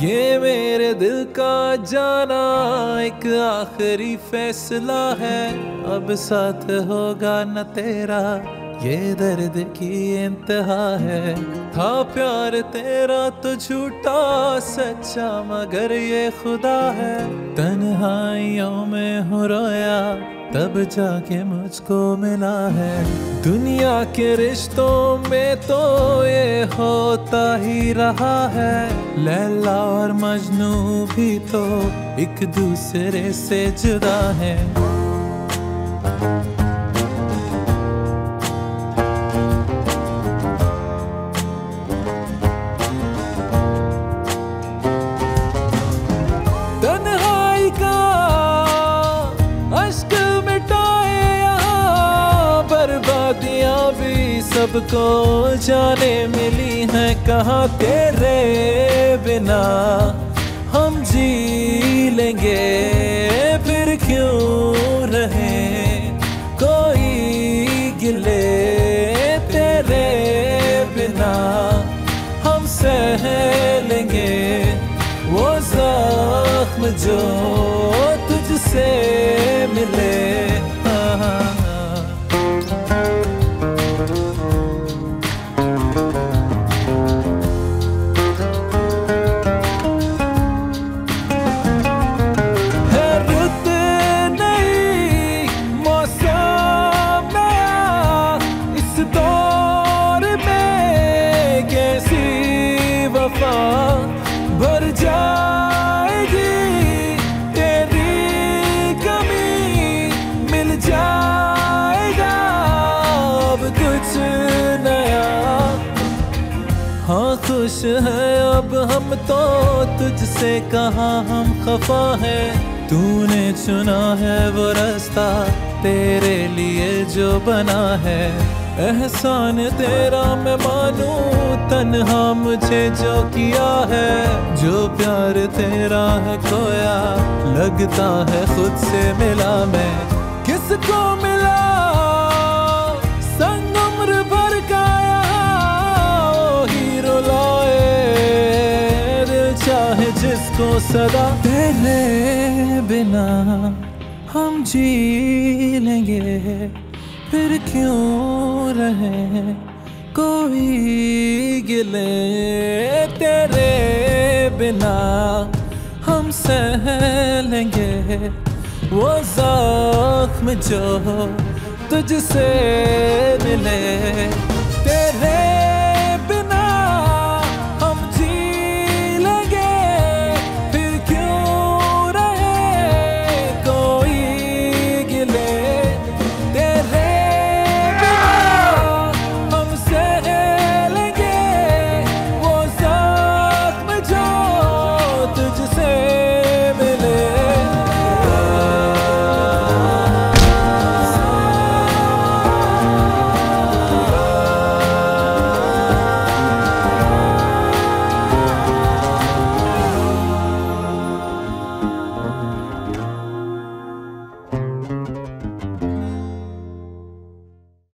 یہ میرے دل کا جانا ایک آخری فیصلہ ہے۔ اب ساتھ ہوگا نہ تیرا۔ یہ درد کی انتہا ہے۔ تھا پیار تیرا تو جھوٹا سچا، مگر یہ خدا ہے۔ تنہائیوں میں ہوں رویا، تب جا کے مجھ کو ملا ہے۔ دنیا کے رشتوں میں تو یہ ہوتا ہی رہا ہے۔ لیلا اور مجنو بھی تو ایک دوسرے سے جدا ہے بربادیاں بھی سب کو جانے ملی ہیں کہاں تیرے بنا؟ ہم جی لیں گے، پھر کیوں رہے کوئی گلے تیرے بنا۔ ہم سہ لیں گے، وہ زخم جو تجھ سے ملے۔ خوش ہے، اب ہم تو تجھ سے کہاں ہم خفا ہے تو نے چنا ہے وہ راستہ تیرے لیے جو بنا ہے۔ احسان تیرا میں مانوں، تنہا مجھے جو کیا ہے۔ جو پیار تیرا ہے کھویا، لگتا ہے خود سے ملا میں۔ کس کو ملا؟ چاہے جس کو صدا تیرے بنا ہم جی لیں گے۔ پھر کیوں رہے کوئی گلے تیرے بنا ہم سہ لیں گے۔ وہ زخم جو تجھ سے ملے۔